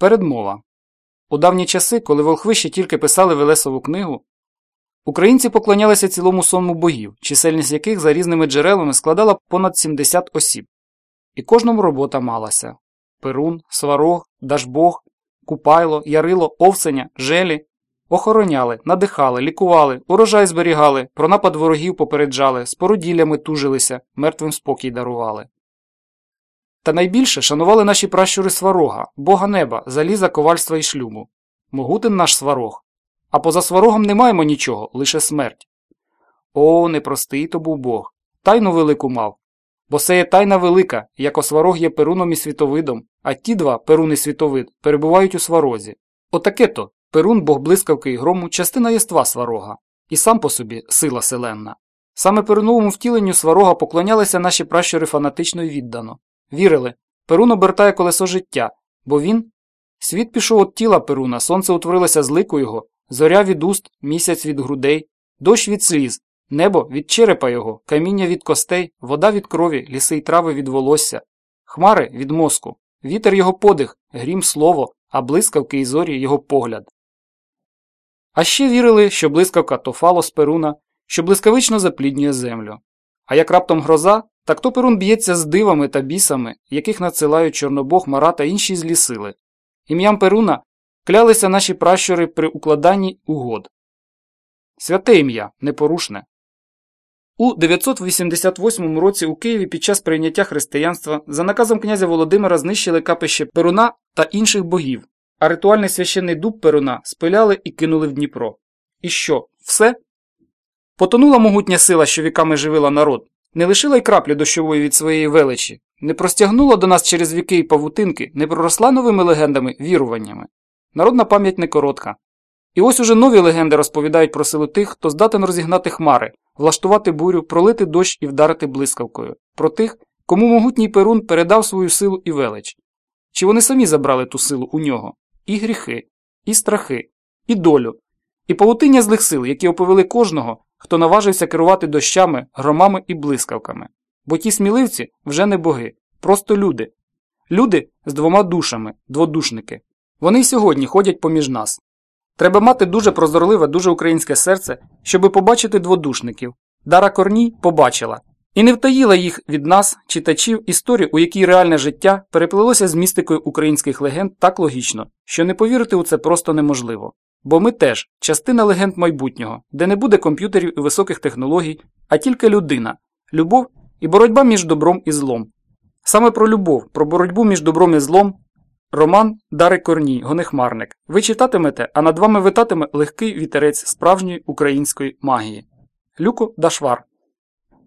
Передмова. У давні часи, коли волхви ще тільки писали Велесову книгу, українці поклонялися цілому сонму богів, чисельність яких за різними джерелами складала понад 70 осіб. І кожному робота малася Перун, Сварог, Дажбог, Купайло, Ярило, Овсеня, Желі охороняли, надихали, лікували, урожай зберігали, про напад ворогів попереджали, з породіллями тужилися, мертвим спокій дарували. Та найбільше шанували наші пращури сварога, бога неба, заліза, ковальства і шлюбу. Могутин наш сварог. А поза сварогом не маємо нічого, лише смерть. О, непростий то був Бог. Тайну велику мав. Бо це є тайна велика, як осварог є перуном і світовидом, а ті два, перун і світовид, перебувають у сварозі. Отаке то, перун бог блискавки і грому, частина єства сварога, і сам по собі сила селенна. Саме перуновому втіленню сварога поклонялися наші пращури фанатично й віддано. Вірили, Перун обертає колесо життя, бо він світ пішов від тіла Перуна, сонце утворилося з лику його, зоря від уст, місяць від грудей, дощ від сліз, небо від черепа його, каміння від костей, вода від крові, ліси й трави від волосся, хмари від мозку, вітер його подих, грім слово, а блискавки і зорі його погляд. А ще вірили, що блискавка то фалос Перуна, що блискавично запліднює землю. А як раптом гроза, так то Перун б'ється з дивами та бісами, яких надсилають Чорнобог, Мара та інші злі сили. Ім'ям Перуна клялися наші пращури при укладанні угод. Святе ім'я непорушне. У 988 році у Києві під час прийняття християнства за наказом князя Володимира знищили капище Перуна та інших богів, а ритуальний священний дуб Перуна спиляли і кинули в Дніпро. І що, все? Потонула могутня сила, що віками живила народ, не лишила й краплі дощової від своєї величі, не простягнула до нас через віки й павутинки, не проросла новими легендами, віруваннями. Народна пам'ять не коротка. І ось уже нові легенди розповідають про силу тих, хто здатен розігнати хмари, влаштувати бурю, пролити дощ і вдарити блискавкою, про тих, кому могутній Перун передав свою силу і велич. Чи вони самі забрали ту силу у нього? І гріхи, і страхи, і долю, і павутиння злих сил, які оповели кожного, хто наважився керувати дощами, громами і блискавками. Бо ті сміливці вже не боги, просто люди. Люди з двома душами, дводушники. Вони й сьогодні ходять поміж нас. Треба мати дуже прозорливе, дуже українське серце, щоби побачити дводушників. Дара Корній побачила і не втаїла їх від нас, читачів, історію, у якій реальне життя переплилося з містикою українських легенд так логічно, що не повірити у це просто неможливо. Бо ми теж частина легенд майбутнього, де не буде комп'ютерів і високих технологій, а тільки людина, любов і боротьба між добром і злом. Саме про любов, про боротьбу між добром і злом. Роман Дари Корній, Гонехмарник. Ви читатимете, а над вами витатиме легкий вітерець справжньої української магії. Люко Дашвар